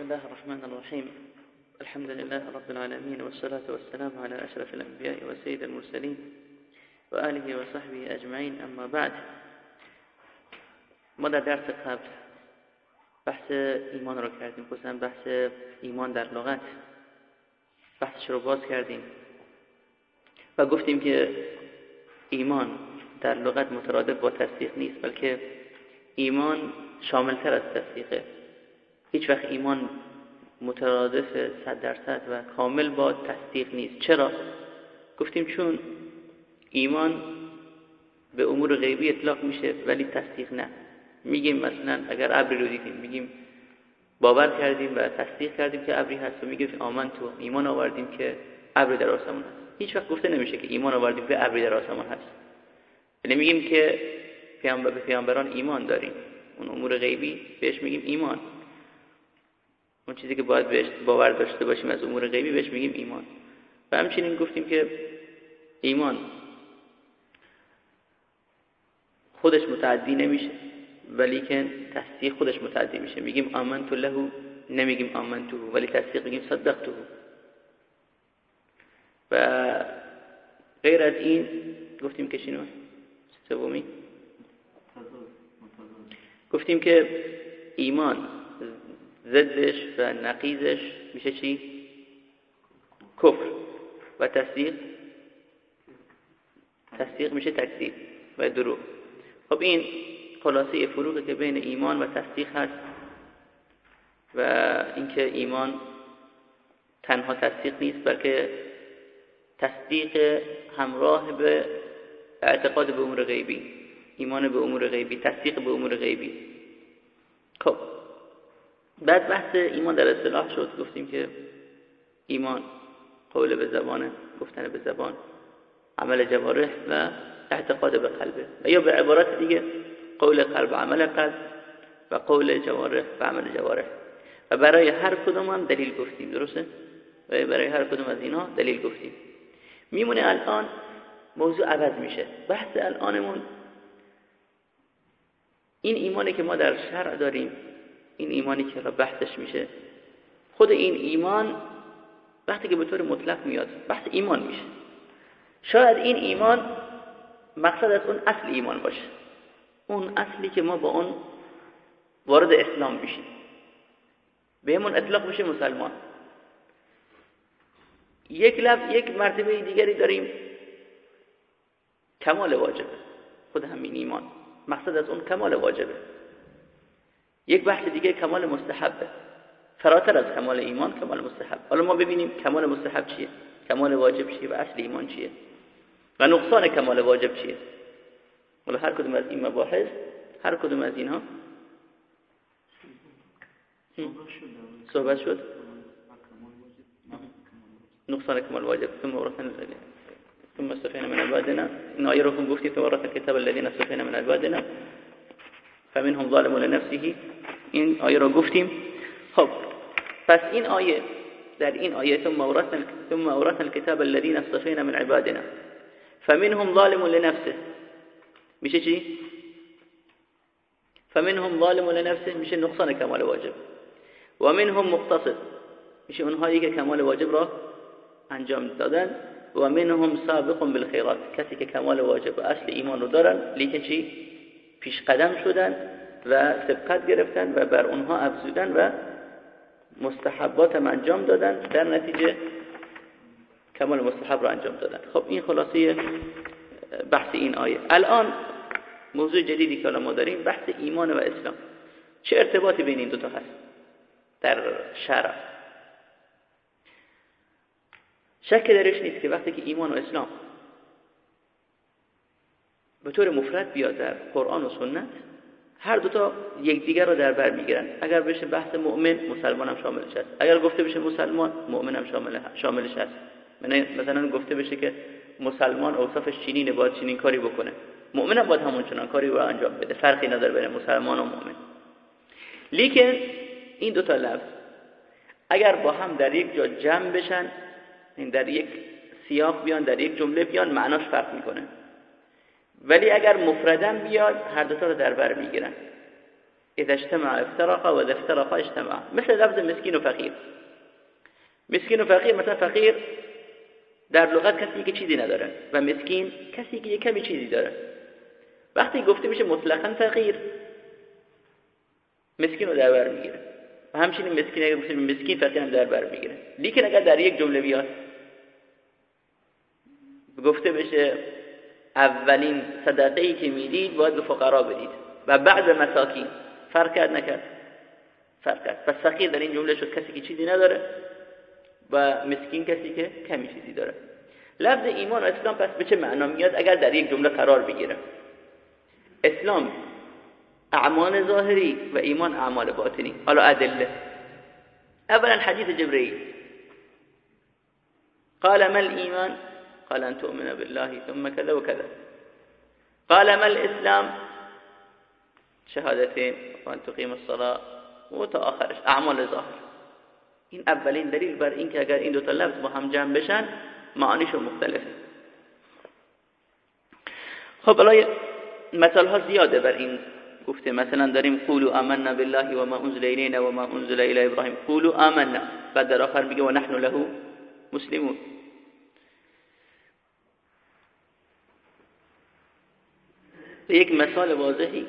بسم الله الرحمن الرحيم. الحمد لله رب العالمين والصلاة والسلام على أشرف الأنبياء وسيد المرسلين وآله وصحبه أجمعين. أما بعد ما در درس قبل بحث ایمان رو کردیم. خصوصا بحث ایمان در لغت. بحثش رو باز کردیم و گفتیم که ایمان در لغت مترادف با تصدیق نیست بلکه ایمان شاملتر از تصدیقه. هیچ وقت ایمان مترادف صد درصد و کامل با تصدیق نیست. چرا؟ گفتیم چون ایمان به امور غیبی اطلاق میشه ولی تصدیق نه. میگیم مثلا اگر ابری رو دیدیم میگیم باور کردیم و تصدیق کردیم که ابری هست و میگیم آمن تو ایمان آوردیم که ابری در آسمان هست. هیچ وقت گفته نمیشه که ایمان آوردیم که ابری در آسمان هست. یعنی میگیم که پیامبر به پیامبران ایمان داریم. اون امور غیبی بهش میگیم ایمان. اون چیزی که باید بهش باور داشته باشیم از امور غیبی بهش میگیم ایمان. و همچنین گفتیم که ایمان خودش متعدی نمیشه ولی که تصدیق خودش متعدی میشه. میگیم آمنت له نمیگیم آمنتو ولی تصدیق میگیم صدقته و غیر از این گفتیم که شنو؟ سومی؟ گفتیم که ایمان ضدش و نقیزش میشه چی؟ کفر. و تصدیق؟ تصدیق میشه تکذیب و دروغ. خب این خلاصه فروغی که بین ایمان و تصدیق هست و اینکه ایمان تنها تصدیق نیست بلکه تصدیق همراه به اعتقاد به امور غیبی ایمان به امور غیبی تصدیق به امور غیبی. خب. بعد بحث ایمان در اصطلاح شد. گفتیم که ایمان قول به زبانه گفتن به زبان عمل جوارح و اعتقاد به قلبه. و یا به عبارت دیگه قول قلب و عمل قلب و قول جوارح و عمل جوارح. و برای هر کدوم هم دلیل گفتیم. درسته؟ و برای هر کدوم از اینا دلیل گفتیم. میمونه الان موضوع عوض میشه. بحث الانمون این ایمانی که ما در شرع داریم. این ایمانی که بحثش میشه. خود این ایمان وقتی که به طور مطلق میاد بحث ایمان میشه. شاید این ایمان مقصد از اون اصل ایمان باشه. اون اصلی که ما با اون وارد اسلام بشیم بهمون اطلاق بشه مسلمان. یک لب یک مرتبه دیگری داریم. کمال واجبه. خود همین ایمان. مقصد از اون کمال واجبه. یک بحث دیگه کمال مستحبه. فراتر از کمال ایمان کمال مستحب. حالا ما ببینیم کمال مستحب چیه؟ کمال واجب چیه و اصل ایمان چیه؟ و نقصان کمال واجب چیه؟ حالا هر کدوم از این مباحث هر کدوم از اینها صحبت شد؟ نقصان كمال واجب. ثم ورثنا ثم استفينا من عبادنا. إن آيركم گفتی ثم ورثنا الكتاب الذين استفينا من عبادنا. فمنهم ظالم لنفسه. این آیه رو گفتیم. خب پس این آیه در این آیه ثم ورثنا ثم ورثنا الكتاب الذين استفينا من عبادنا. فمنهم ظالم لنفسه. میشه چی؟ فمنهم ظالم لنفسه. میشه نقصان کمال واجب. و منهم مقتصد. میشه اونهایی که کمال واجب را انجام دادن. و منهم سابق بالخیرات. کسی که کمال واجب اصل ایمان رو دارن لیکن چی؟ پیش قدم شدن و سبقت گرفتن و بر اونها افزودن و مستحبات هم انجام دادن. در نتیجه کمال مستحب را انجام دادن. خب این خلاصه بحث این آیه. الان موضوع جدیدی که ما داریم بحث ایمان و اسلام. چه ارتباطی بین این دوتا هست؟ در شرع. شک درش نیست که وقتی که ایمان و اسلام به طور مفرد بیاد در قرآن و سنت هر دوتا یکدیگر رو در بر می‌گیرن. اگر بشه بحث مؤمن مسلمان هم شاملش هست اگر گفته بشه مسلمان مؤمن هم شامل شاملش هست مثلا گفته بشه که مسلمان اوصافش چینینه باید چینین کاری بکنه. مؤمن هم باید همون چنان کاری رو انجام بده. فرقی نداره بین مسلمان و مؤمن. لیکن این دوتا لفظ اگر با هم در یک جا جمع بشن این در یک سیاق بیان در یک جمله بیان معناش فرق می‌کنه. ولی اگر مفردم بیاد هر دوتا رو در بر می‌گیرن. اذا اجتمع افترق و اذا افترق اجتمع. مثل لفظ مسکین و فقیر. مسکین و فقیر مثلا فقیر در لغت کسی که چیزی نداره و مسکین کسی که یه کمی چیزی داره. وقتی گفته میشه مطلقا فقیر مسکین رو در بر می‌گیره. و همچنین مسکین اگر گفته مسکین فقیر هم در بر می‌گیره. لیکن اگر در یک جمله بیاد گفته بشه اولین صدقه ای که می‌دید باید به فقرا بدید. و بعد مساکین. فرق کرد نکرد؟ فرق کرد. پس فقیر در این جمله شد کسی که چیزی نداره و مسکین کسی که کمی چیزی داره. لفظ ایمان و اسلام پس به چه معنا میاد؟ اگر در یک جمله قرار بگیره. اسلام اعمال ظاهری و ایمان اعمال باطنی. حالا ادله. اولا حدیث جبرئیل. قال ما الإيمان قال أن تؤمن بالله ثم كذا وكذا. قال ما الإسلام؟ شهادتين وأن تقيم الصلاة وتآخرش أعمال ظاهر. این اولین دلیل بر این که اگر این دو تا لفظ با هم جمع بشن معانیشون مختلفه خب برای مثال ها زیاده بر این گفته. مثلا داریم قولوا آمنا بالله و ما انزل الینا و ما انزل الی ابراهیم قولوا آمنا. بعد در آخر میگه و نحن له مسلمون. یک مثال واضحی.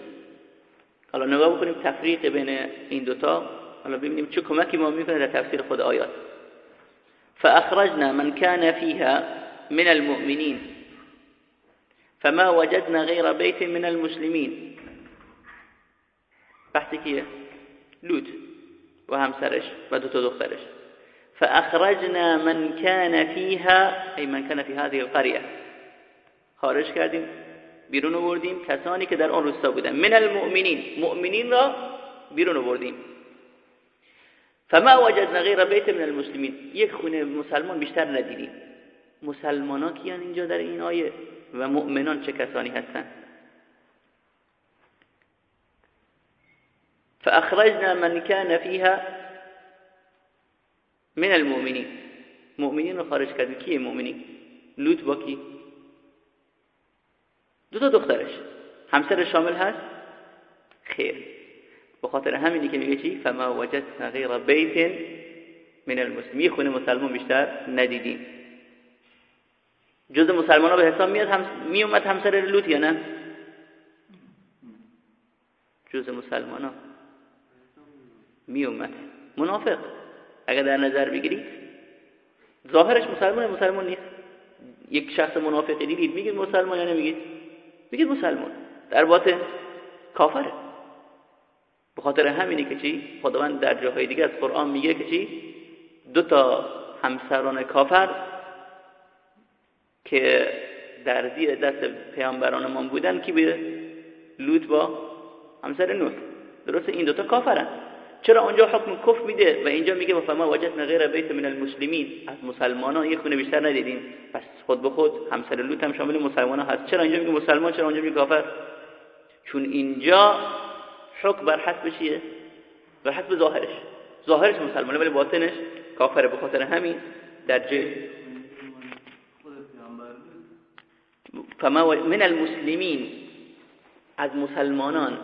حالا نگاه بکنیم تفریق بین این دوتا. حالا ببینیم چه کمکی ما می‌کنه در تفسیر خود آیات. فأخرجنا من كان فيها من المؤمنين فما وجدنا غير بيت من المسلمين بحثی کیه لوط و همسرش و دو تا دخترش. فأخرجنا من كان فيها أي من كان في هذه القرية خارج کردیم. بیرون آوردیم. کسانی که در آن روستا بودن. من المؤمنین. مؤمنین را بیرون آوردیم. فما وجدنا غیر بیت من المسلمین. یک خونه مسلمان بیشتر ندیدیم. مسلمان ها کیان اینجا در این آیه؟ و مؤمنان چه کسانی هستند فأخرجنا من كان فيها من المؤمنين مؤمنین رو خارج کردیم. کیه مؤمنین؟ لوط با کی؟ دو تا دخترش. همسر شامل هست؟ خیر. به خاطر همینی که میگه چی؟ فما وجدنا غیر بیت من المسلمین خونه مسلمان بیشتر ندیدیم. جز مسلمان ها به حساب میاد هم می اومد همسر لوط یا نه؟ جز مسلمان ها می اومد منافق. اگر در نظر بگیرید ظاهرش مسلمان مسلمان نیست. یک شخص منافقی دیدید میگید مسلمان یا نمیگید؟ میگید مسلمان. در باطن کافره. به خاطر همینی که چی؟ خداوند در جاهای دیگه از قرآن میگه که چی؟ دو تا همسران کافر که در زیر دست پیامبرانمان بودن کی به لوط با همسر نوح. درست این دوتا کافرن. چرا اونجا حکم کفر میده؟ و اینجا میگه فما وجدنا غیر بیت من المسلمین. از مسلمانان یک خونه بیشتر ندیدیم. پس خود به خود همسر لوط هم شامل مسلمان هست. چرا اینجا میگه مسلمان؟ چرا اونجا میگه کافر؟ چون اینجا حکم بر حسب چیه؟ بر حسب ظاهرش. ظاهرش مسلمانه ولی باطنش کافره. به خاطر همین در جه فما من المسلمین. از مسلمانان.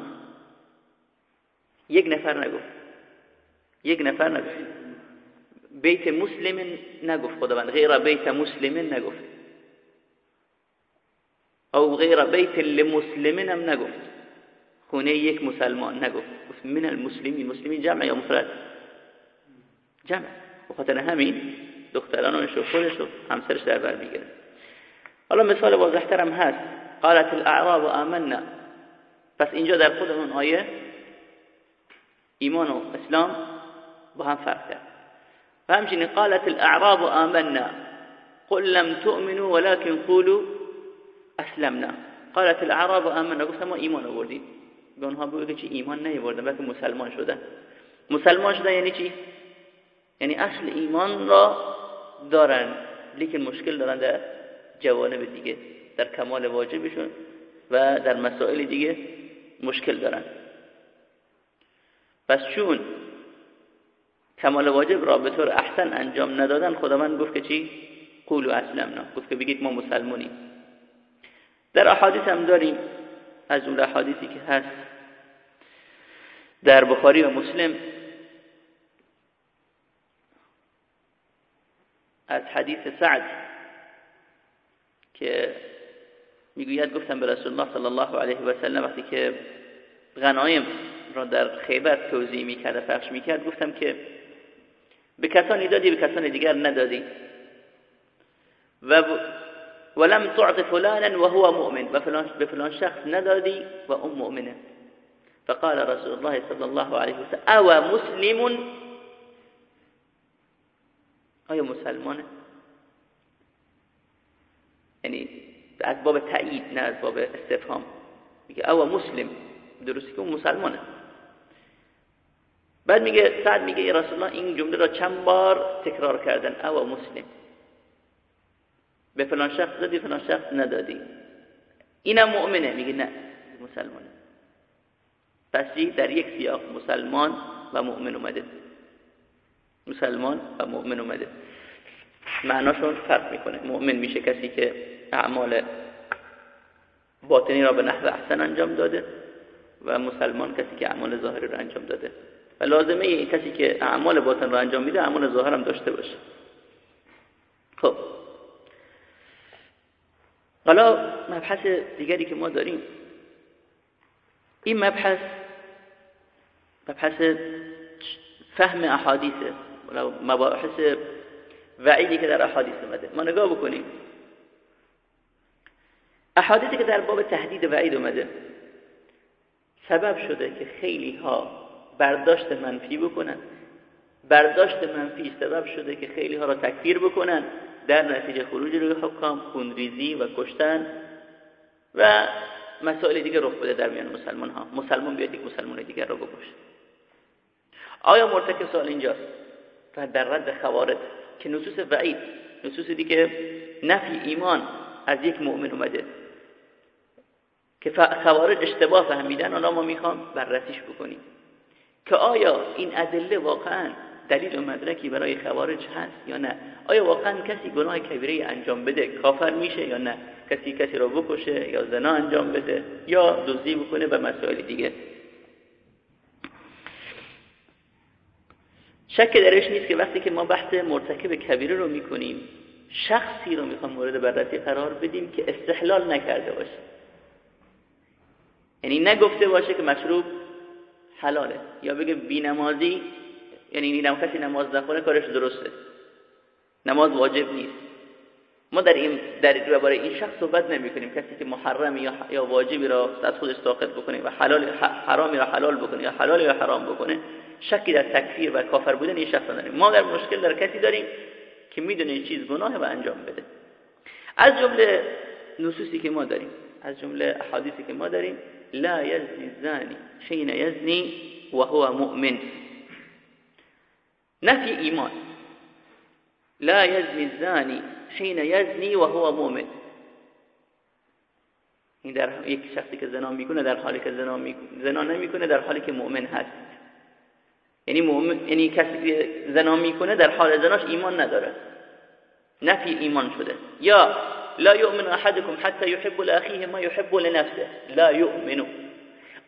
یک نفر نگفت. یک نفر نگفت. بیت مسلم نگفت خداوند. غیر بیت مسلم نگفت. او غیر بیت لمسلم هم نگفت. خونه یک مسلمان نگفت. گفت من المسلمین. مسلمین جمع یا مفرد؟ جمع. بخاطر همین دخترانش و خودش و همسرش در بر می‌گیره حالا مثال واضحتر هم هست. قالت الاعراب آمنا. پس اینجا در خود اون آیه ایمان و اسلام با هم فرق کرد. و همچنین قالت الاعراب آمنا. قل لم تؤمنوا ولكن قولوا اسلمنا. قالت الاعراب آمنا. گفتم ما ایمان آوردیم. به اونها بگو که ایمان نیاوردن بلکه مسلمان شدن. مسلمان شدن یعنی چی؟ یعنی اصل ایمان را دارن. لیکن مشکل دارن در جوانب دیگه در کمال واجبشون و در مسائل دیگه مشکل دارن. پس چون کمال واجب را به طور احسن انجام ندادن خداوند گفت که چی؟ قولو اسلمنا گفت که بگید ما مسلمونیم. در احادیث هم داریم. از اون احادیثی که هست. در بخاری و مسلم. از حدیث سعد که می‌گوید گفتم به رسول الله صلی الله علیه و سلم وقتی که غنایم را در خیبر توضیح می‌کرد و پخش می‌کرد گفتم که به کسانی دادی به کسان دیگر ندادی و ولم تعط فلانا وهو مؤمن. به فلان شخص ندادی و اون مؤمنة. فقال رسول الله صلى الله عليه وسلم أو مسلم؟ آیا مسلمانة. یعنی از باب تایید نه از باب استفهام. میگه أو مسلم؟ درستی که اون مسلمانه. بعد میگه سعد میگه ای رسول الله این جمله را چند بار تکرار کردن؟ او مسلم. به فلان شخص دادی فلان شخص ندادی. اینم مؤمنه. میگه نه مسلمانه. پس در یک سیاق مسلمان و مؤمن اومده. مسلمان و مؤمن اومده. معناشون فرق می‌کنه. مؤمن میشه کسی که اعمال باطنی را به نحو احسن انجام داده و مسلمان کسی که اعمال ظاهری را انجام داده. و لازمه این کسی که اعمال باطن را انجام میده اعمال ظاهر هم داشته باشه. خب. حالا مبحث دیگری که ما داریم این مبحث مبحث فهم احادیثه مباحث وعیدی که در احادیث اومده. ما نگاه بکنیم. احادیثی که در باب تهدید وعید اومده سبب شده که خیلی ها برداشت منفی بکنن. برداشت منفی سبب شده که خیلی ها را تکفیر بکنن. در نتیجه خروج روی حکام خونریزی و کشتن و مسائل دیگه رخ بده در میان مسلمان ها مسلمان بیاد یک مسلمان دیگر را بکشه. آیا مرتکب سوال اینجاست؟ و در رد خوارج که نصوص وعید نصوص دیگه نفی ایمان از یک مؤمن اومده که خوارج اشتباه فهمیدن اونا ما می‌خوام بررسیش بکنیم. که آیا این ادله واقعا دلیل و مدرکی برای خوارج هست یا نه؟ آیا واقعا کسی گناه کبیره انجام بده کافر میشه یا نه؟ کسی کسی رو بکشه یا زنا انجام بده یا دزدی بکنه و مسائل دیگه؟ شک درش نیست که وقتی که ما بحث مرتکب کبیره رو می‌کنیم شخصی رو می‌خوام مورد بررسی قرار بدیم که استحلال نکرده باشه. یعنی نگفته باشه که مشروب حلاله. یا بگه بینمازی یعنی این کسی نماز نخونه کارش درسته. نماز واجب نیست. ما در این در برای این شخص صحبت نمی کنیم کسی که محرم یا یا واجبی را از خودش ساقط بکنه و حلال حرامی را حلال بکنه یا حلال یا حرام بکنه شکی در تکفیر و کافر بودن این شخص نداریم. ما در مشکل در کسی داریم که می‌دونه این چیز گناه و انجام بده. از جمله نصوصی که ما داریم. از جمله احادیثی که ما داریم. لا یزنی زانی حین یزنی و هو مؤمن. نفی ایمان. لا یزنی الزانی حین یزنی و هو مؤمن. این در یک شخصی که زنا می‌کنه در حالی که زنا, زنا نمی‌کنه در حالی که مؤمن هست. یعنی مؤمن یعنی کسی که زنا می‌کنه در حال زناش ایمان نداره. نفی ایمان شده. یا لا یؤمن احدكم حتى يحب لاخیه ما يحب لنفسه. لا یؤمن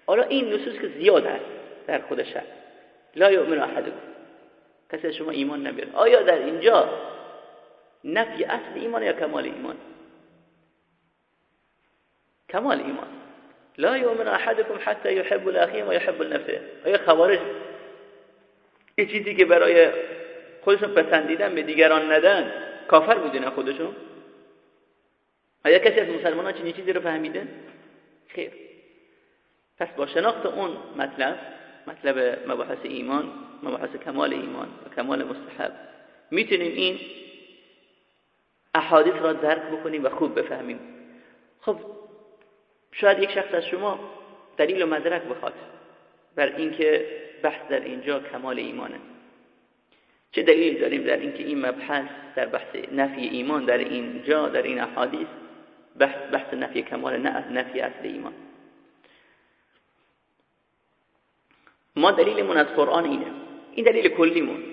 حالا این نصوص که زیاد هست در خودش هست. لا یؤمن احدكم کسی شما ایمان نمیاره آیا در اینجا نفی اصل ایمان یا کمال ایمان؟ کمال ایمان. لا یؤمن احدكم حتى يحب لاخیه ما يحب لنفسه. آیا خوارج یه چیزی که برای خودشون پسندیدن به دیگران ندن کافر بودین خودشون؟ آیا کسی از مسلمان ها چنین چیزی رو فهمیده؟ خیر. پس با شناخت اون مطلب مطلب مباحث ایمان مباحث کمال ایمان و کمال مستحب می‌تونیم این احادیث را درک بکنیم و خوب بفهمیم. خب شاید یک شخص از شما دلیل و مدرک بخواد بر اینکه بحث در اینجا کمال ایمانه. چه دلیل داریم در اینکه این مبحث در بحث نفی ایمان در اینجا در این احادیث بحث, بحث نفی کمال نه نفی اصل ایمان. ما دلیلمون از قرآن اینه. این دلیل کلیمون.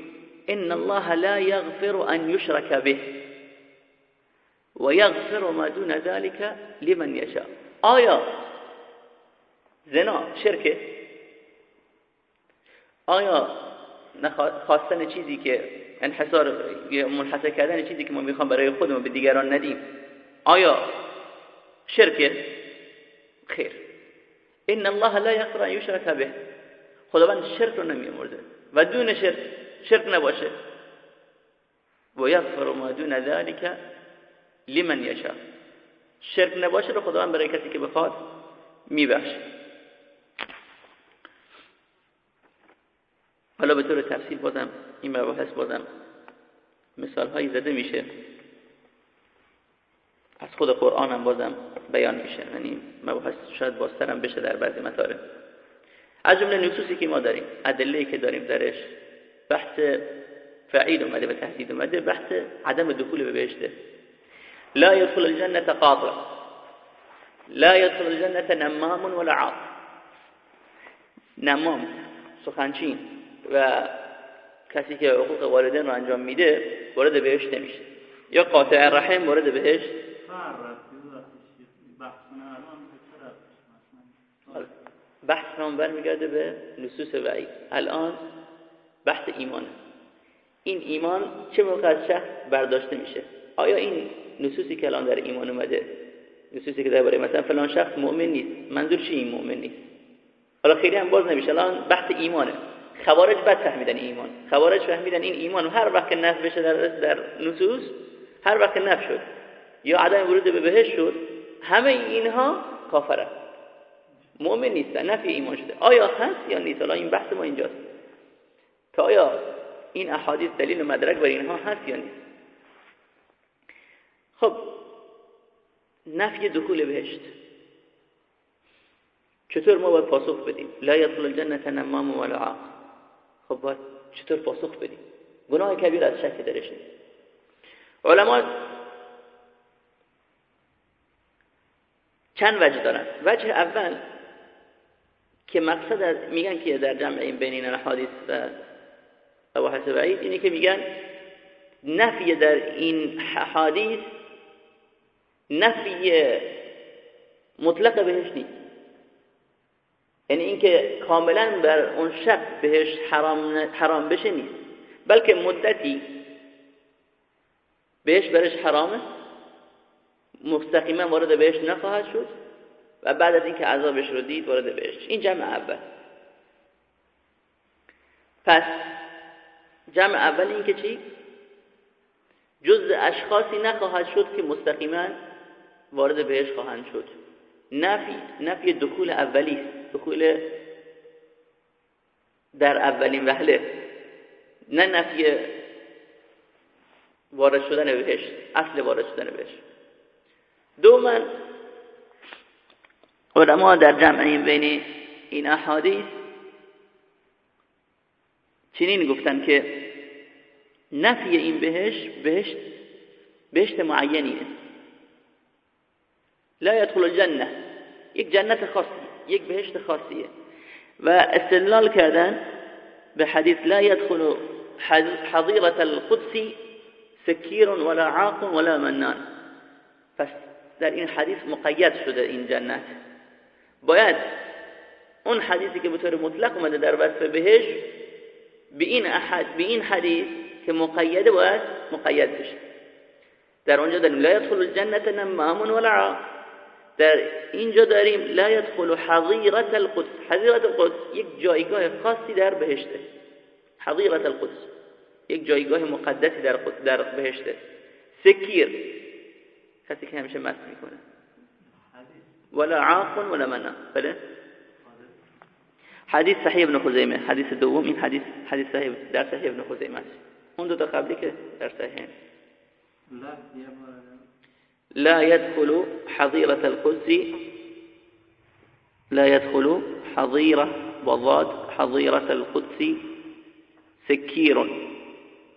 ان الله لا يغفر ان يشرك به و یغفر ما دون ذلك لمن یشاء. آیا زنا شرکه؟ آیا خواستن چیزی که انحصار منحصر کردن چیزی که ما می‌خوام برای خودمون به دیگران ندیم؟ آیا شرکه خیر ان الله لا یغفر ان یشرک به. خداوند شرک رو نمیمرده و دون شرک شرک نباشه. و یغفر ما دون ذلك لمن یشاء. شرک نباشه رو خداوند برای کسی که بخواد میبخشه. حالا به طور تفصیل بازم این مباحث بازم مثال هایی زده میشه. از خود قرآن هم بازم بیان میشه. یعنی مباحث شاید بازترم بشه در بعضی مطالب. از جمله نصوصی که ما داریم ادله که داریم درش بحث فعیل اومده و تهدید اومده بحث عدم دخول به بهشته لا يدخل الجنة قاطع. لا يدخل الجنة نمام ولا عاق نمام سخنچین و کسی که حقوق والدین رو انجام میده وارد بهشت نمیشه. یا قاطع رحم وارد بهشت بحث هم برمیگرده به نصوص وعید. الان بحث ایمانه. این ایمان چه موقع از شخص برداشته میشه؟ آیا این نصوصی که الان در ایمان اومده نصوصی که درباره مثلا فلان شخص مؤمن نیست منظور چی این مؤمن نیست؟ حالا خیلی هم باز نمیشه. الان بحث ایمانه. خوارج بد فهمیدن ایمان. خوارج فهمیدن این ایمان هر وقت که بشه در در نصوص هر وقت نفی شد. یا عدم ورود به بهش شد همه اینها کافره. مؤمن نیستن نفی ایمان شده. آیا هست یا نیست؟ حالا این بحث ما اینجاست. تا آیا این احادیث دلیل و مدرک بر اینها هست یا نیست؟ خب نفی دخول بهشت. چطور ما باید پاسخ بدیم؟ لا یدخل الجنه نمام ولا عاق. خب باید چطور پاسخ بدیم؟ گناه کبیر از شک درش نیست. علما چند وجه دارن؟ وجه اول که مقصد از میگن که در جمع این بین این حادث و مباحث بعید اینه که میگن نفی در این حادث نفی مطلق بهش نیست. یعنی اینکه کاملا بر اون شخص بهش حرام, حرام بشه نیست. بلکه مدتی بهش برش حرامه. مستقیما وارد بهش نخواهد شد و بعد از اینکه عذابش رو دید وارد بهش این جمع اول. پس جمع اول این که چی؟ جز اشخاصی نخواهد شد که مستقیما وارد بهش خواهند شد. نفی نفی دخول اولی دخول در اولین وهله. نه نفی وارد شدن بهش اصل وارد شدن بهش. دوما علما در جمع این بین این احادیث چنین گفتن که نفی این بهش بهشت بهشت معینیه. لا يدخل الجنه. یک جنت خاصی یک بهشت خاصیه. و استدلال کردن به حدیث لا يدخل حظيرة القدس سكير ولا عاق ولا منان. پس در این حدیث مقید شده این جنت. باید اون حدیثی که به طور مطلق اومده در وصف بهش به این احد به این حدیث که مقیده باید مقید بشه. در اونجا داریم لا يدخل الجنة نمام ولا در اینجا داریم لا يدخل حظیرت القدس. حظیرت القدس یک جایگاه خاصی در بهشته. حظیرت القدس. یک جایگاه مقدسی در در بهشته. سکیر. کسی که همیشه مست میکنه. ولا عاق ولا منع بله؟ حديث صحیح ابن خزيمة حديث دوم این حديث حدیث صحیح در صحیح ابن خزيمة اون دو تا قبلی که در صحیح. لا يدخل حظيرة القدس لا يدخل حظيرة وضاد حظيرة القدس سكير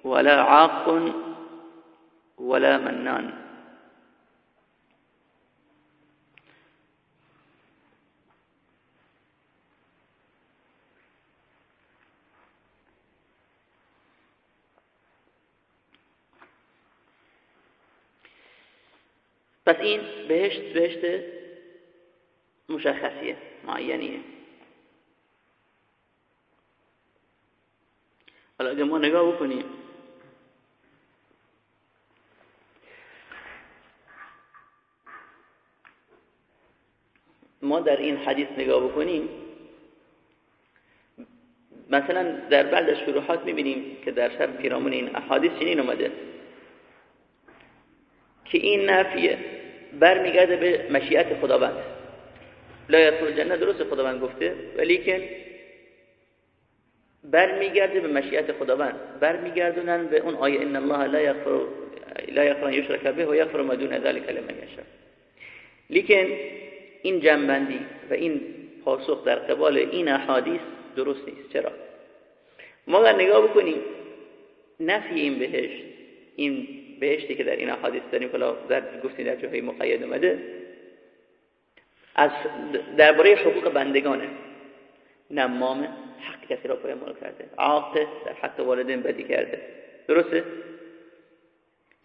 ولا عاق ولا منان. پس این بهشت بهشت مشخصیه معینیه. حالا اگه ما نگاه بکنیم. ما در این حدیث نگاه بکنیم. مثلا در بعد از شروحات می‌بینیم که در سر پیرامون این احادیث چنین اومده. که این نفیه. برمیگرده به مشیت خداوند. لا یدخل جنه درست خداوند گفته ولی که برمیگرده به مشیت خداوند. برمیگردونن به اون آیه ان الله لا یغفر لا یغفر یشرک به و یغفر ما دون ذلك لمن یشاء. لیکن این جنبندی و این پاسخ در قبال این احادیث درست نیست. چرا؟ ما نگاه بکنیم نفی این بهشت این بهشتی که در این احادیث داریم کلا در گفتیم در جاهای مقید اومده. از درباره حقوق بندگانه نمام حق کسی را پایمال کرده. عاقه در حق والدین بدی کرده. درسته؟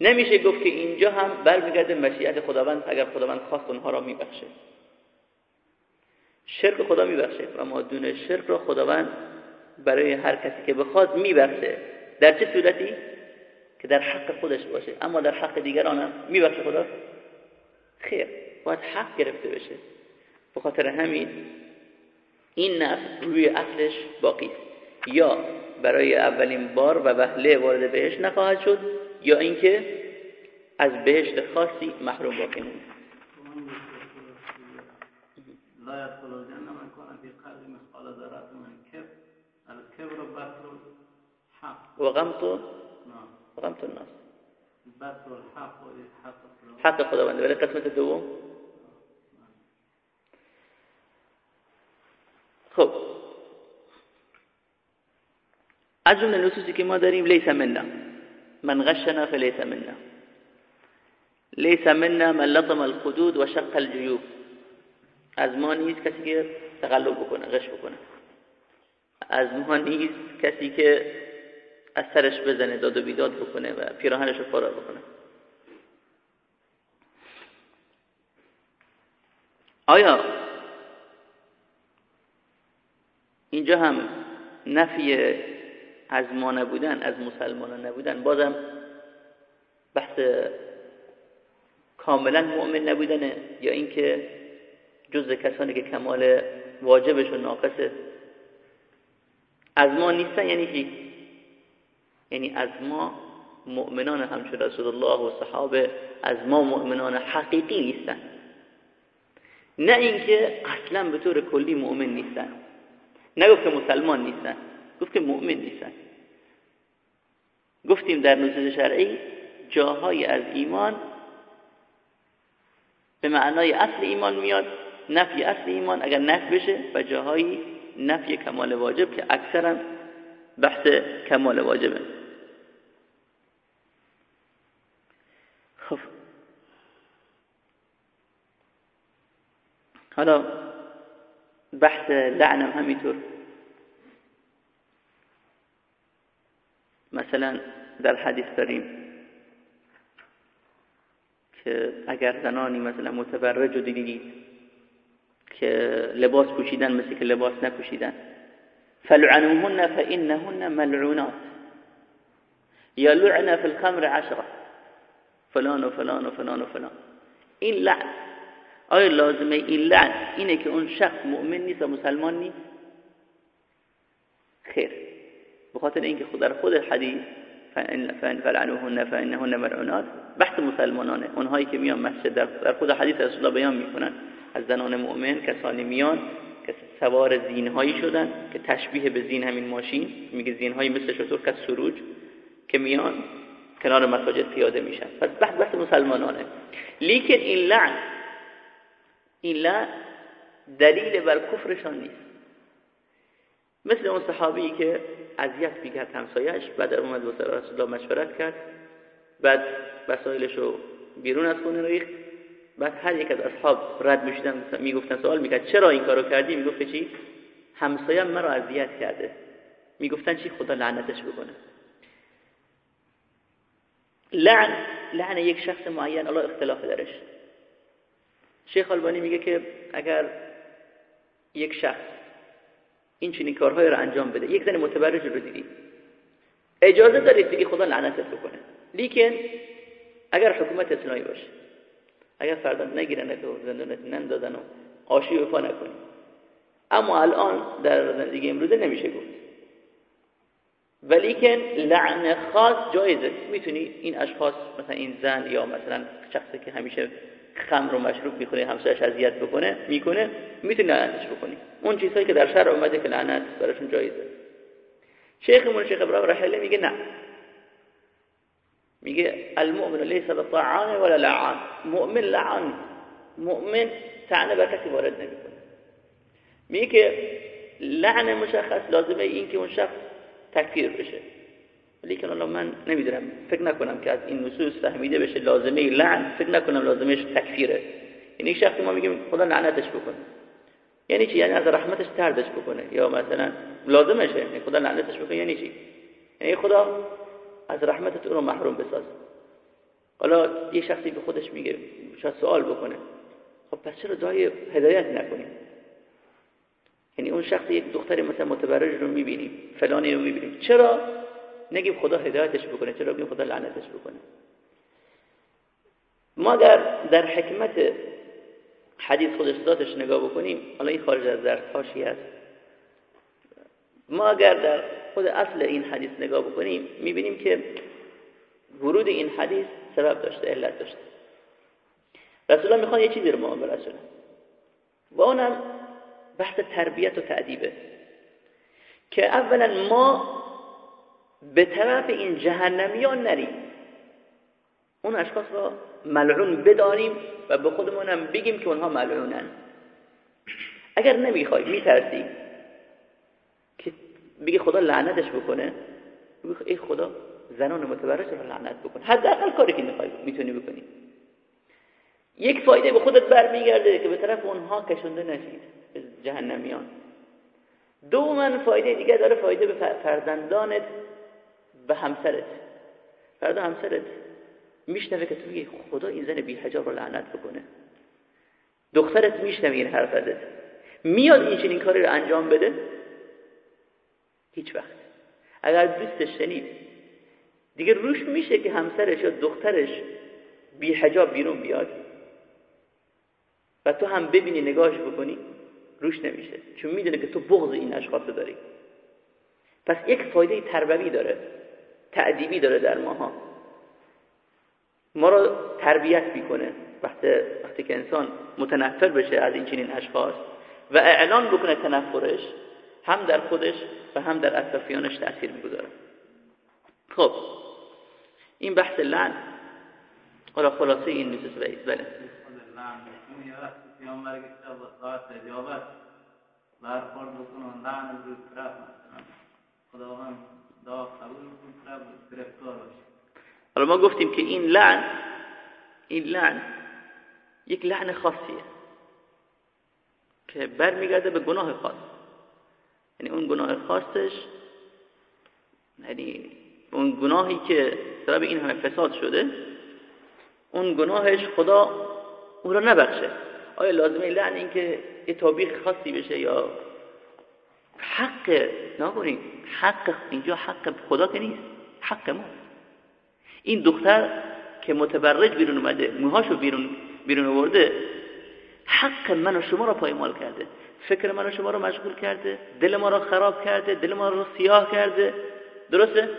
نمیشه گفت که اینجا هم برمیگرده مشیت خداوند اگر خداوند خواست اونها را میبخشه. شرک خدا میبخشه و ما دون شرک را خداوند برای هر کسی که بخواد میبخشه. در چه صورتی؟ که در حق خودش باشه. اما در حق دیگران هم میبخشه خدا؟ خیر باید حق گرفته بشه. به خاطر همین این نفس روی اصلش باقی یا برای اولین بار و وهله وارد بهش نخواهد شد یا اینکه از بهشت خاصی محروم باقی مونده. لا يدخل الجنة من كان في قلبه مثقال ذرة من كبر الكبر بطر الحق وغمط وغمط الناس. حق حق خداونده ولی قسمت دوم؟ خب. از جمله نصوصی که ما داریم لیس منا. من غشنا فلیس منا. لیس منا من لطم الخدود و شق الجیوب. از ما نیست کسی که تقلب بکنه غش بکنه. از ما نیست کسی که از سرش بزنه داد و بیداد بکنه و پیراهنش رو فرار بکنه. آیا اینجا هم نفی از ما نبودن از مسلمانان نبودن؟ بازم بحث کاملا مؤمن نبودنه یا اینکه جز کسانی که کمال واجبشون ناقصه؟ از ما نیستن یعنی چی؟ یعنی از ما مؤمنان همچون رسول الله و صحابه از ما مؤمنان حقیقی نیستن. نه اینکه اصلا به طور کلی مؤمن نیستن. نگفت که مسلمان نیستن گفت که مؤمن نیستن. گفتیم در نصوص شرعی جاهای از ایمان به معنای اصل ایمان میاد نفی اصل ایمان اگر نفی بشه و جاهایی نفی کمال واجب که اکثرا بحث کمال واجبه. خب. حالا بحث لعنم همینطور. مثلا در حدیث داریم که اگر زنانی مثلا متبرج و دیدید که لباس پوشیدن مثل که لباس نپوشیدن فلعنوهن فإنهن ملعونات. یا لعن فی الخمر فلان و فلان و فلان و فلان. این لعن. آیا لازمه این لعن؟ اینه که اون شخص مؤمن نیست و مسلمان نیست؟ خیر. به اینکه خود در خود حدیث فلعنوهن فإنهن ملعونات. بحث مسلمانانه. اونهایی که میان مسجد در خود حدیث رسول الله بیان می‌کنن. از زنان مؤمن کسانی میان سوار زینهایی شدن که تشبیه به زین همین ماشین. میگه زینهایی مثل شطور که سروج که میان کنار مساجد پیاده میشن. پس بحث بحث مسلمانانه. لیکن این لعن این لعن دلیل بر کفرشان نیست. مثل اون صحابی که اذیت می‌کرد همسایش بعد اومد با رسول الله مشورت کرد بعد وسایلش رو بیرون از خونه ریخت. بعد هر یک از اصحاب رد می‌شدن می‌گفتن سوال می‌کرد چرا این کارو کردی؟ می‌گفت چی؟ همسایم مرا اذیت کرده. می‌گفتن چی؟ خدا لعنتش بکنه. لعن لعن یک شخص معین الله اختلاف درش. شیخ البانی میگه که اگر یک شخص این چنین کارهای رو انجام بده یک زن متبرج رو دیدی اجازه دارید بگی خدا لعنتت بکنه. لیکن اگر حکومت اسلامی باشه اگر فردا نگیرنت و زندانت نندازن و آشی وفا نکنی. اما الان در زندگی امروزه نمیشه گفت. ولیکن لعن خاص جایزه. می‌تونی این اشخاص مثلا این زن یا مثلا شخصی که همیشه خمر و مشروب می‌خوره همسایش اذیت بکنه می‌کنه می‌تونی لعنتش بکنی. اون چیزهایی که در شرع اومده که لعنت براشون جایزه. شیخمون شیخ ابراهیم رحله میگه نه. میگه المؤمن لیس بطعان ولا لعان. مؤمن لعان. مؤمن تعنه بر کسی وارد نمی‌کنه. میگه لعن مشخص لازمه این که اون شخص تکفیر بشه. لیکن الان من نمی‌دونم. فکر نکنم که از این نصوص فهمیده بشه لازمه لعن. فکر نکنم لازمش تکفیره. یعنی شخصی ما میگیم خدا لعنتش بکنه. یعنی چی؟ یعنی از رحمتش تردش بکنه. یا مثلا لازمشه. یعنی خدا لعنتش بکنه. یعنی چی؟ یعنی خدا از رحمتت اون رو محروم بساز. حالا یه شخصی به خودش میگه شاید سوال بکنه. خب پس چرا دعای هدایت نکنیم؟ یعنی اون شخص یک دختری مثلا متبرج رو می‌بینیم فلانی رو می‌بینیم. چرا؟ نگیم خدا هدایتش بکنه چرا بگیم خدا لعنتش بکنه؟ ما اگر در حکمت حدیث خودش ذاتش نگاه بکنیم حالا این خارج از درس هاشی هست. ما اگر در خود اصل این حدیث نگاه بکنیم می‌بینیم که ورود این حدیث سبب داشته علت داشته. رسول الله می‌خوان یه چیزی رو ما برسونه و اونم بحث تربیت و تعدیبه که اولا ما به طرف این جهنمیان نریم. اون اشخاص را ملعون بدانیم و به خودمونم بگیم که اونها ملعونن. اگر نمی‌خوای میترسی. بگی خدا لعنتش بکنه. بگی ای خدا زنان متبرج رو لعنت بکن. حداقل کاری که می‌خوای می‌تونی بکنی. یک فایده به خودت برمیگرده که به طرف اونها کشنده نشید. جهنمیان. دوما فایده دیگه داره فایده به فرزندانت به همسرت. فردا همسرت میشنوه که تو میگی خدا این زن بی حجاب رو لعنت بکنه. دخترت میشنوه این حرف ازت. میاد این چنین کاری رو انجام بده. هیچ وقت. اگر دوستش شنید دیگه روش میشه که همسرش یا دخترش بی حجاب بیرون بیاد و تو هم ببینی نگاهش بکنی روش نمیشه. چون می‌دونه که تو بغض این اشخاص داری. پس یک فایده تربوی داره تعدیبی داره در ماها. ما رو تربیت می‌کنه. وقتی وقتی که انسان متنفر بشه از این چنین اشخاص و اعلان بکنه تنفرش هم در خودش و هم در اطرافیانش تأثیر می‌گذاره. خب این بحث لعن. حالا خلاصه این نصوص بله. بله برخورد لعن روی طرف خداوند دعا قبول گرفتار حالا ما گفتیم که این لعن این لعن یک لعن خاصیه که برمیگرده به گناه خاص. یعنی اون گناه خاصش یعنی اون گناهی که سبب این همه فساد شده اون گناهش خدا اون رو نبخشه. آیا لازمه لعن این که یه توبیخ خاصی بشه یا حق؟ نکنید حق اینجا حق خدا که نیست حق ما. این دختر که متبرج بیرون اومده موهاشو بیرون بیرون آورده حق من و شما را پایمال کرده. فکر من و شما رو مشغول کرده دل ما را خراب کرده دل ما رو سیاه کرده. درسته؟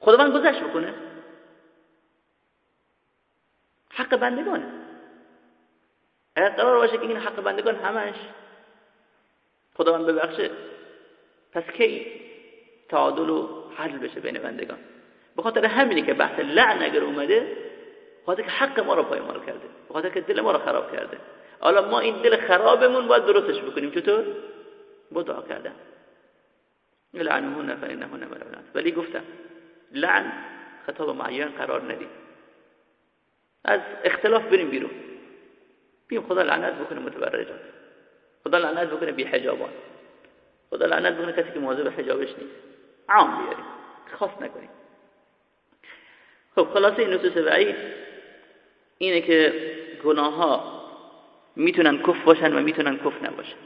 خداوند گذشت بکنه. حق بندگانه. اگر قرار باشه که این حق بندگان همش خداوند ببخشه پس کی تعادل و حل بشه بین بندگان؟ به خاطر همینی که بحث لعن اگر اومده خاطر که حق ما رو پایمال کرده خاطر که دل ما رو خراب کرده. حالا ما این دل خرابمون باید درستش بکنیم. چطور؟ با دعا کردن. لعنهن فانهن ملعنات ولی گفتم لعن خطاب معین قرار ندید از اختلاف بریم بیرون. بیم خدا لعنت بکنه متبرجات. خدا لعنت بکنه بی حجابان. خدا لعنت بکنه کسی که مواظب حجابش نیست. عام بیاریم. خاص نکنیم. خب خلاصه این نصوص وعید اینه که گناه ها می‌تونن کف باشن و می‌تونن کف نباشن.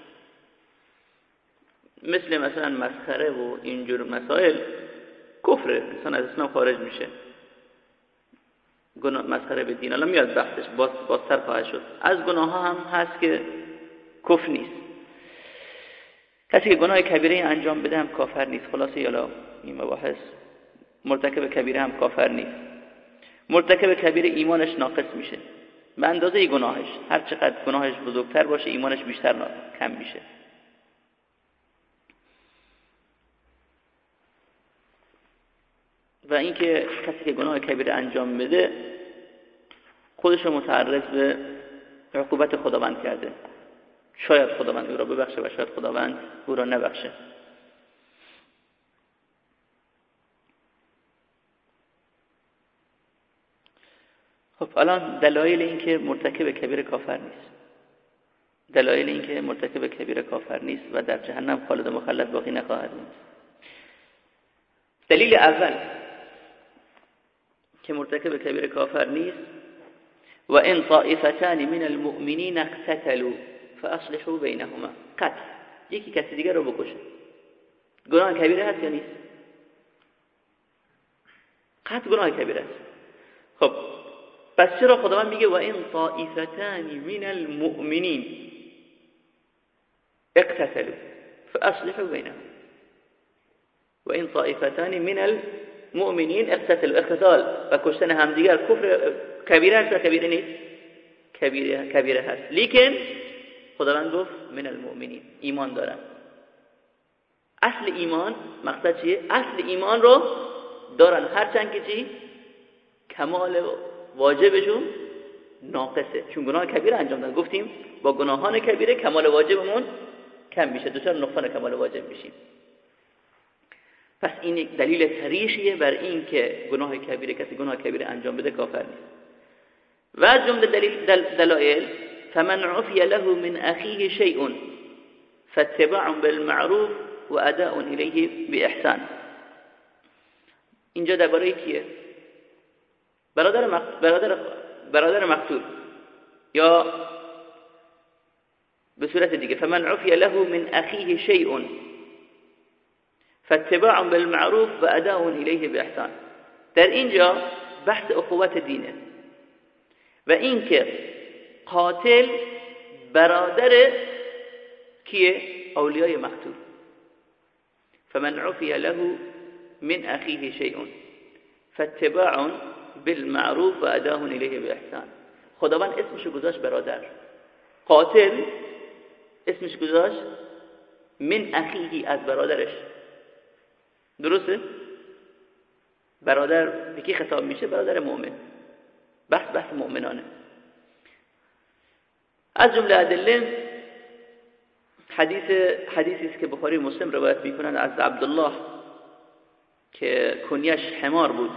مثل مثلا مسخره و اینجور مسائل کفر انسان از اسلام خارج میشه. گناه مسخره به دین. الان میاد بحثش باز بازتر خواهد شد. از گناه ها هم هست که کفر نیست. کسی که گناه کبیره انجام بده هم کافر نیست. خلاصه یالا این مباحث. مرتکب کبیره هم کافر نیست. مرتکب کبیره ایمانش ناقص میشه. به اندازه گناهش. هر چقدر گناهش بزرگتر باشه ایمانش بیشتر کم میشه. و اینکه کسی که گناه کبیره انجام بده خودش رو متعرض به عقوبت خداوند کرده. شاید خداوند او را ببخشه و شاید خداوند او را نبخشه خب الان دلایل اینکه مرتکب کبیر کافر نیست. دلایل اینکه مرتکب کبیر کافر نیست و در جهنم خالد مخلد باقی نخواهد نیست دلیل اول که مرتکب کبیر کافر نیست و این طائفتان من المؤمنین اقتتلوا فاصلحوا بینهما. قتل یکی کسی دیگر رو بکشه. گناه کبیره هست یا نیست؟ قتل گناه کبیره است خب پس چرا خداوند میگه و این طائفتان من المؤمنین اقتتلوا فاصلحوا بینهما و این طائفتان من المؤمنین اقتتلوا. اقتتال. و کشتن همدیگر کفر کبیره هست کبیره نیست؟ کبیره, کبیره هست. لیکن خداوند گفت من المؤمنین ایمان دارن اصل ایمان مقصد چیه؟ اصل ایمان رو دارن. هرچند که چی؟ کمال واجبشون ناقصه. چون گناه کبیره انجام دادن. گفتیم با گناهان کبیره کمال واجبمون کم میشه. دوچار نقصان کمال واجب میشیم. پس این دلیل تریشیه بر این که گناه کبیره کسی گناه کبیره انجام بده کافر نیست. و از جمله دلیل دل دلائل فمن عفی له من اخیه شیء فاتباع بالمعروف و اداء الیه باحسان اینجا درباره کیه؟ برادر برادر برادر مقتول. یا به صورت دیگه فمن عفی له من اخیه شیء فاتباع بالمعروف و اداء الیه باحسان. در اینجا بحث اخوت دینه. و اینکه قاتل برادر کیه؟ اولیای مقتول. فمن عفی له من اخیه شیء فاتباع بالمعروف و اداه الیه باحسان. خداوند اسمشو گذاشت برادر. قاتل اسمش گذاشت من اخیه از برادرش. درسته؟ برادر به کی خطاب میشه؟ برادر مؤمن. بحث بحث مؤمنانه. از جمله ادله حدیث حدیثی است که بخاری مسلم روایت می‌کنند از عبدالله که کنیش حمار بود.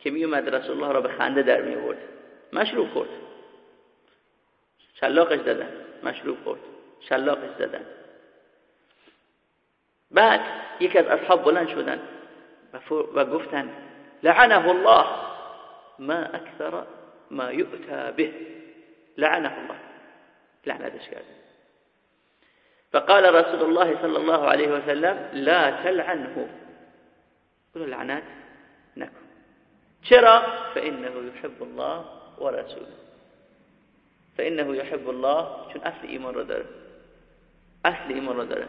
که میومد رسول الله را به خنده در می آورد مشروب خورد. شلاقش دادن مشروب خورد. شلاقش دادن بعد یکی از اصحاب بلند شدن و گفتن لعنه الله ما اکثر ما یؤتا به. لعنه الله. لعنتش کرد فقال رسول الله صلى الله عليه وسلم لا تلعنه. قلوا لعنات نكن چرا؟ فانه يحب الله ورسوله. فانه يحب الله چون اصل ایمان رو داره. اصل ایمان رو داره.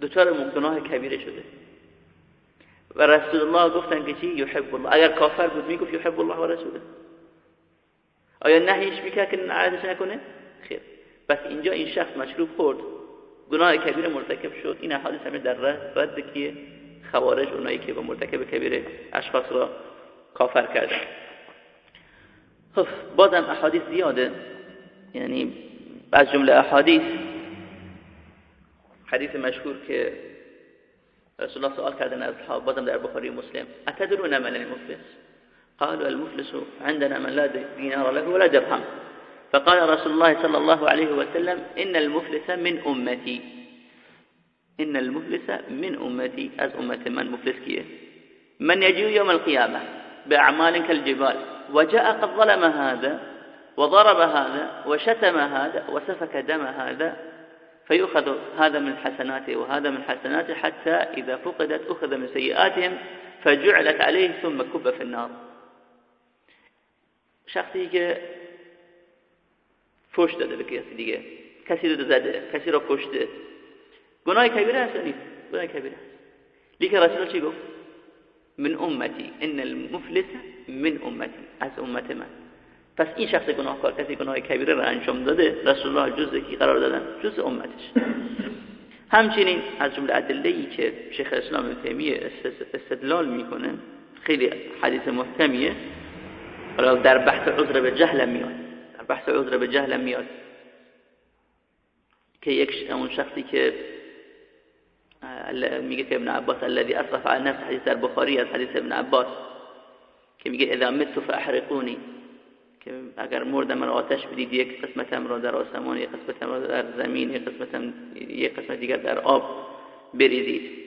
دوچار گناه کبیره شده. و رسول الله گفتن که چی؟ یحب الله. اگر کافر بود می‌گفت یحب الله و رسوله آیا نهیش می‌کرد که نعرضش نکنه؟ خیر. پس اینجا این شخص مشروب خورد. گناه کبیر مرتکب شد. این احادیث همه در رد کیه خوارج اونایی که با مرتکب کبیر اشخاص را کافر کردن خب بازم احادیث زیاده. یعنی از جمله احادیث حدیث مشهور که رسول الله سؤال کردن از اصحاب بازم در بخاری مسلم. اتدرون من المفلس؟ قالوا المفلس عندنا من لا دينار له ولا درهم. فقال رسول الله صلى الله عليه وسلم إن المفلس من أمتي. إن المفلس من أمتي أز أمة من مفلس كيه من يجي يوم القيامة بأعمال كالجبال وجاء قد ظلم هذا وضرب هذا وشتم هذا وسفك دم هذا فيؤخذ هذا من حسناته وهذا من حسناته حتى إذا فقدت أخذ من سيئاتهم فجعلت عليه ثم كب في النار. شخصی که فوش داده به کسی دیگه کسی رو زده کسی رو کشته. گناه کبیره هست گناه لیکن رسول چی گفت؟ من امتی ان المفلس من امتی از امت من. پس این شخص گناهکار کسی گناه کبیره را انجام داده رسول الله جزء کی قرار دادن؟ جزء امتش همچنین از جمله ادله ای که شیخ اسلام ابن تیمیه استدلال می‌کنه خیلی حدیث محکمیه حالا در بحث عذر به جهل میاد. در بحث عذر به جهل میاد. که یک اون شخصی که میگه که ابن عباس الذي أصرف على نفس حدیث در بخاری از حدیث ابن عباس که میگه إذا مت فأحرقوني. که اگر مردم را آتش بدید یک قسمتم را در آسمان یک قسمتم را در زمین یک قسمتم یک قسمت دیگر در آب بریزید.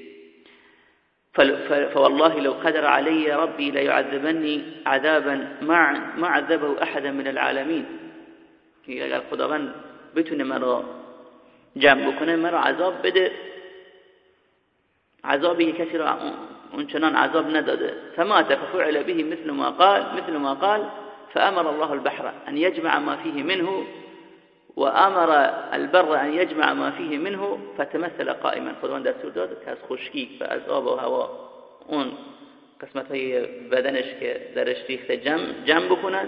فوالله لو قدر علي ربي ليعذبني عذابا ما ما عذبه أحدا من العالمين. که اگر خداوند بتونه مرا جمع بکنه مرا عذاب بده. عذابی کسی را اونچنان عذاب نداده. فمات ففعل به مثل ما قال مثل ما قال فأمر الله البحر أن يجمع ما فيه منه وأمر البر أن يجمع ما فيه منه فتمثل قائما. خداوند دستور داد که از خشکی و از آب و هوا اون قسمت های بدنش که درش ریخته جمع, جمع بکنن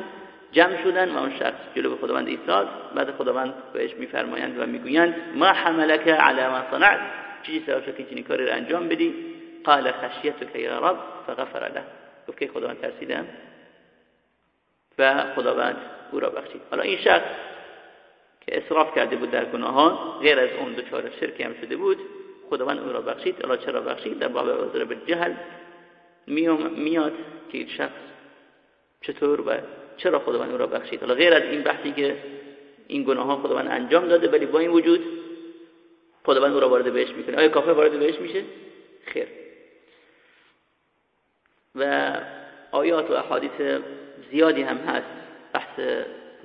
جمع شدن و اون شخص جلو خداوند ایستاد. بعد خداوند بهش میفرمایند و می‌گویند ما حملك على ما صنعت. چیزی سبب که چنین کاری رو انجام بدی قال خشیتك یا رب فغفر له. گفت که خداوند ترسیدم و خداوند او را بخشید. حالا این شخص که اصراف کرده بود در گناهان غیر از اون دچار شرکی هم شده بود خداوند او را بخشید. حالا چرا بخشید؟ در باب عذر به جهل میاد که این شخص چطور و چرا خداوند او را بخشید؟ حالا غیر از این بحثی که این گناه ها خداوند انجام داده ولی با این وجود خداوند او را وارد بهش می‌کنه. آیا کافر وارد بهش میشه؟ خیر. و آیات و احادیث زیادی هم هست. بحث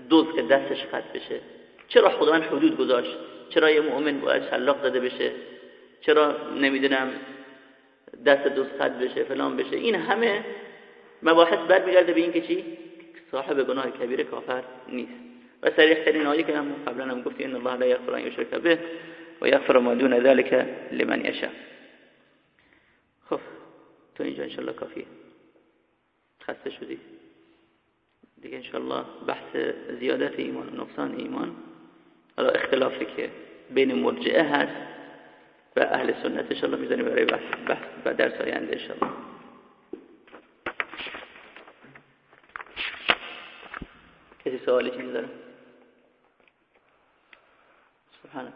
دوز که دستش بشه. چرا خداوند حدود گذاشت؟ چرا یه مؤمن باید شلاق داده بشه؟ چرا نمی‌دونم دست دوز خط بشه فلان بشه؟ این همه مباحث برمیگرده به این که چی؟ صاحب گناه کبیره کافر نیست. و صریح ترین آیه که هم قبلا هم گفتیم ان الله لا یغفر ان یشرک به. و یغفر ما دون ذلك لمن یشاء خب تو اینجا انشالله کافیه. خسته شدی. دیگه انشالله بحث زیادت ایمان و نقصان ایمان. حالا اختلافی که بین مرجعه هست و اهل سنت انشالله می‌زنیم برای بحث, بحث و درس آینده انشالله کسی سوالی چیزی داره؟ سبحانه